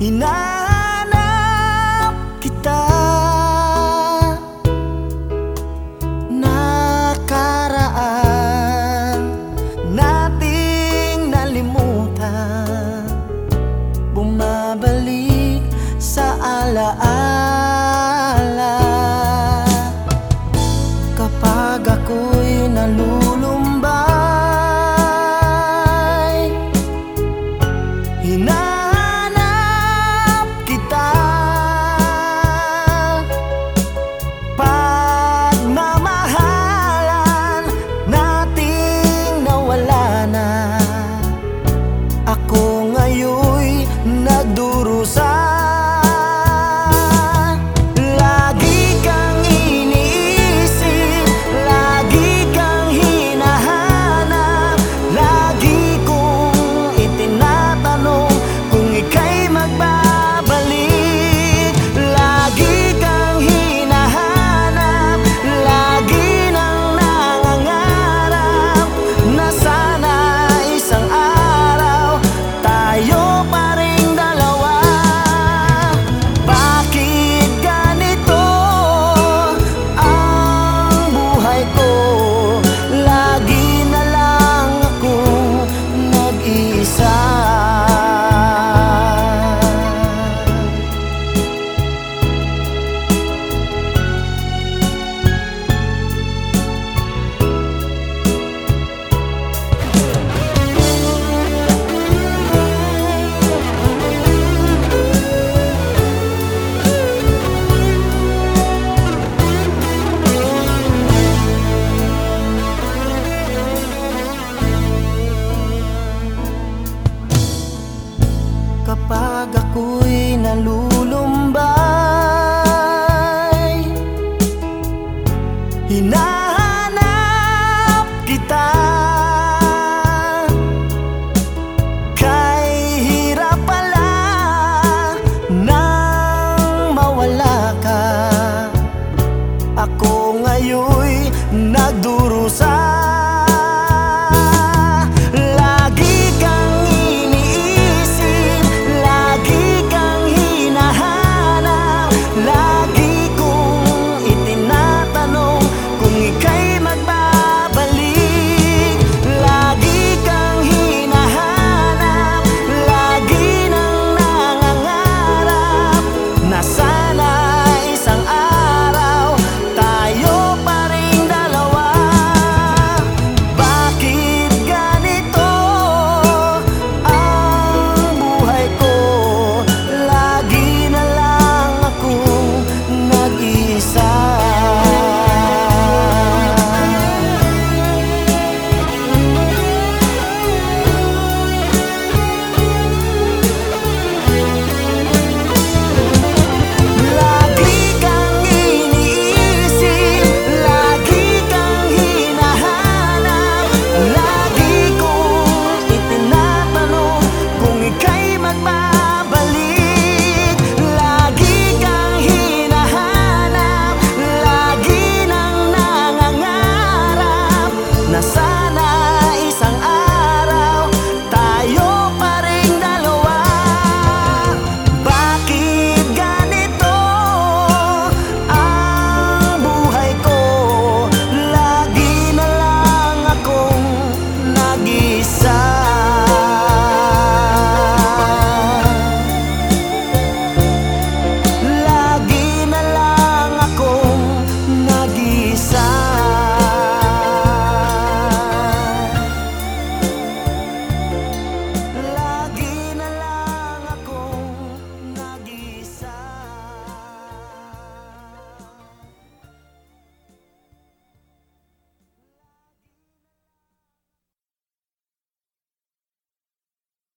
Hinahanap kita. Nakaraan Nating nalimutan. Bumabalik sa alaala. Kapag ako'y nalulumbay Hinahanap